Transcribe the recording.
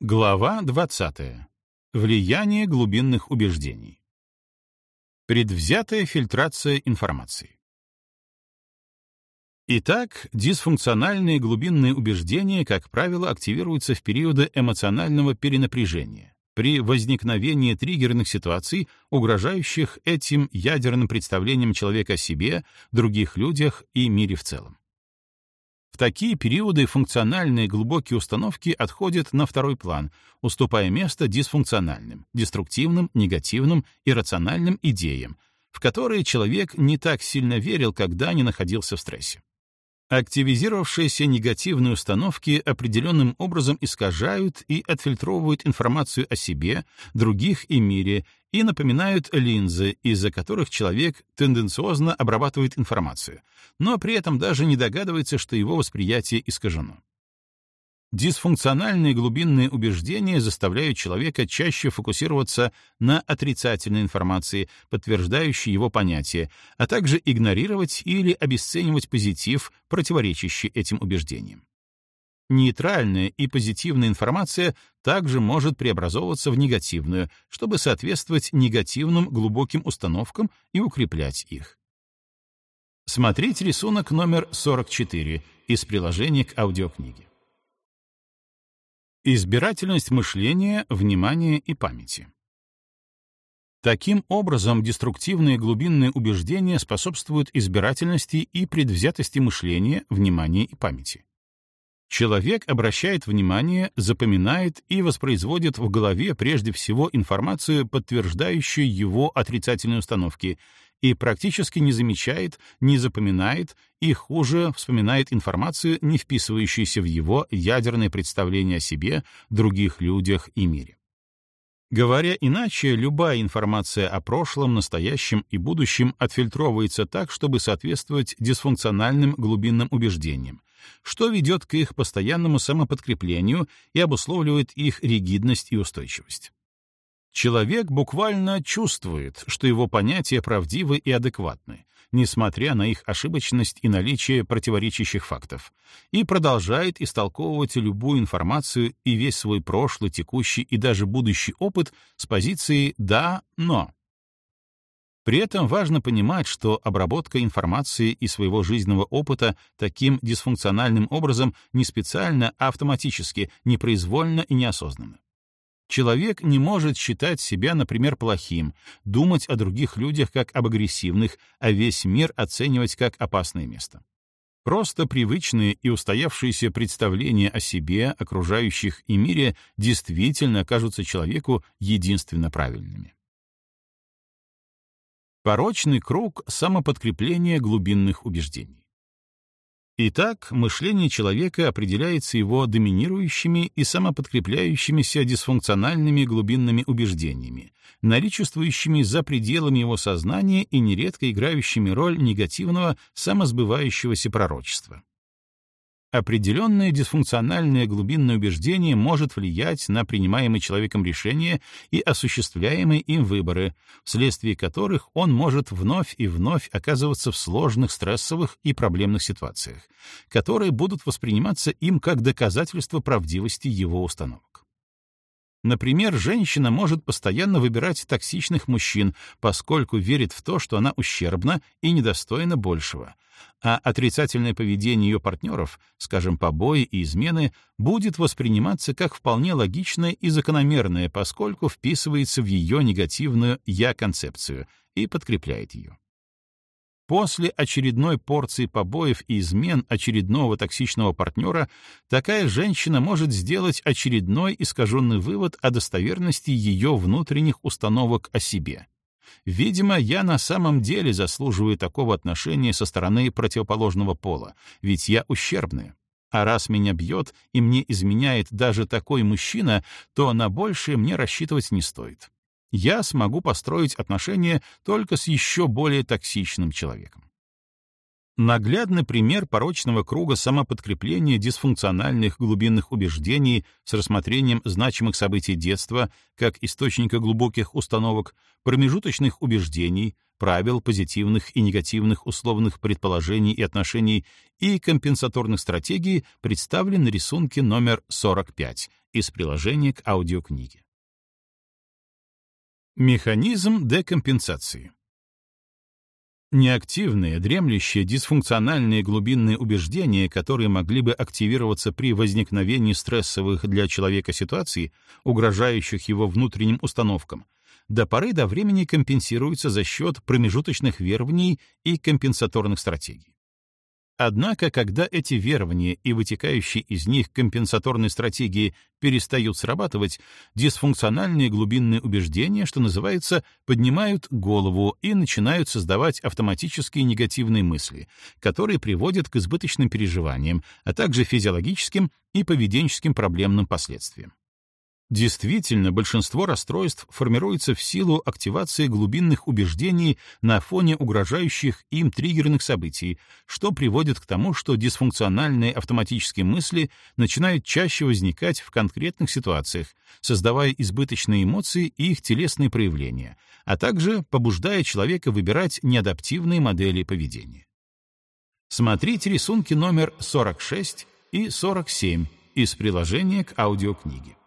Глава 20. Влияние глубинных убеждений. Предвзятая фильтрация информации. Итак, дисфункциональные глубинные убеждения, как правило, активируются в периоды эмоционального перенапряжения, при возникновении триггерных ситуаций, угрожающих этим ядерным представлениям человека о себе, других людях и мире в целом. Такие периоды функциональные глубокие установки отходят на второй план, уступая место дисфункциональным, деструктивным, негативным, иррациональным идеям, в которые человек не так сильно верил, когда не находился в стрессе. Активизировавшиеся негативные установки определенным образом искажают и отфильтровывают информацию о себе, других и мире и напоминают линзы, из-за которых человек тенденциозно обрабатывает информацию, но при этом даже не догадывается, что его восприятие искажено. Дисфункциональные глубинные убеждения заставляют человека чаще фокусироваться на отрицательной информации, подтверждающей его понятие, а также игнорировать или обесценивать позитив, противоречащий этим убеждениям. Нейтральная и позитивная информация также может преобразовываться в негативную, чтобы соответствовать негативным глубоким установкам и укреплять их. Смотрите рисунок номер 44 из приложения к аудиокниге. Избирательность мышления, внимания и памяти. Таким образом, деструктивные глубинные убеждения способствуют избирательности и предвзятости мышления, внимания и памяти. Человек обращает внимание, запоминает и воспроизводит в голове прежде всего информацию, подтверждающую его отрицательные установки, и практически не замечает, не запоминает и хуже вспоминает информацию, не вписывающуюся в его ядерное представление о себе, других людях и мире. Говоря иначе, любая информация о прошлом, настоящем и будущем отфильтровывается так, чтобы соответствовать дисфункциональным глубинным убеждениям, что ведет к их постоянному самоподкреплению и обусловливает их ригидность и устойчивость. Человек буквально чувствует, что его понятия правдивы и адекватны, несмотря на их ошибочность и наличие противоречащих фактов, и продолжает истолковывать любую информацию и весь свой прошлый, текущий и даже будущий опыт с позиции «да, но». При этом важно понимать, что обработка информации и своего жизненного опыта таким дисфункциональным образом не специально, а автоматически, непроизвольно и неосознанно. Человек не может считать себя, например, плохим, думать о других людях как об агрессивных, а весь мир оценивать как опасное место. Просто привычные и устоявшиеся представления о себе, окружающих и мире действительно кажутся человеку единственно правильными. Порочный круг самоподкрепления глубинных убеждений. Итак, мышление человека определяется его доминирующими и самоподкрепляющимися дисфункциональными глубинными убеждениями, наличествующими за пределами его сознания и нередко играющими роль негативного самосбывающегося пророчества. Определенное дисфункциональное глубинное убеждение может влиять на принимаемые человеком решения и осуществляемые им выборы, вследствие которых он может вновь и вновь оказываться в сложных стрессовых и проблемных ситуациях, которые будут восприниматься им как доказательство правдивости его установок. Например, женщина может постоянно выбирать токсичных мужчин, поскольку верит в то, что она ущербна и недостойна большего, а отрицательное поведение ее партнеров, скажем, побои и измены, будет восприниматься как вполне логичное и закономерное, поскольку вписывается в ее негативную «я-концепцию» и подкрепляет ее. После очередной порции побоев и измен очередного токсичного партнера такая женщина может сделать очередной искаженный вывод о достоверности ее внутренних установок о себе. Видимо, я на самом деле заслуживаю такого отношения со стороны противоположного пола, ведь я ущербная. А раз меня бьет и мне изменяет даже такой мужчина, то на большее мне рассчитывать не стоит я смогу построить отношения только с еще более токсичным человеком. Наглядный пример порочного круга самоподкрепления дисфункциональных глубинных убеждений с рассмотрением значимых событий детства как источника глубоких установок, промежуточных убеждений, правил позитивных и негативных условных предположений и отношений и компенсаторных стратегий представлен на рисунке номер 45 из приложения к аудиокниге. Механизм декомпенсации. Неактивные, дремлющие, дисфункциональные глубинные убеждения, которые могли бы активироваться при возникновении стрессовых для человека ситуаций, угрожающих его внутренним установкам, до поры до времени компенсируются за счет промежуточных верований и компенсаторных стратегий. Однако, когда эти верования и вытекающие из них компенсаторные стратегии перестают срабатывать, дисфункциональные глубинные убеждения, что называется, поднимают голову и начинают создавать автоматические негативные мысли, которые приводят к избыточным переживаниям, а также физиологическим и поведенческим проблемным последствиям. Действительно, большинство расстройств формируется в силу активации глубинных убеждений на фоне угрожающих им триггерных событий, что приводит к тому, что дисфункциональные автоматические мысли начинают чаще возникать в конкретных ситуациях, создавая избыточные эмоции и их телесные проявления, а также побуждая человека выбирать неадаптивные модели поведения. Смотрите рисунки номер 46 и 47 из приложения к аудиокниге.